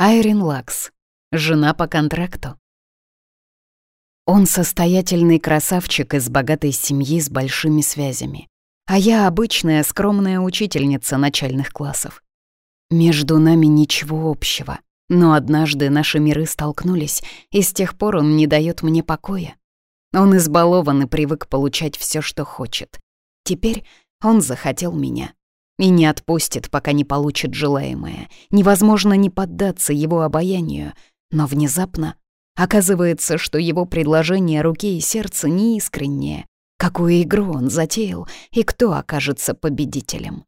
Айрин Лакс, жена по контракту. Он состоятельный красавчик из богатой семьи с большими связями. А я обычная скромная учительница начальных классов. Между нами ничего общего. Но однажды наши миры столкнулись, и с тех пор он не дает мне покоя. Он избалован и привык получать все, что хочет. Теперь он захотел меня и не отпустит, пока не получит желаемое. Невозможно не поддаться его обаянию, но внезапно оказывается, что его предложение руки и сердца неискреннее. Какую игру он затеял и кто окажется победителем?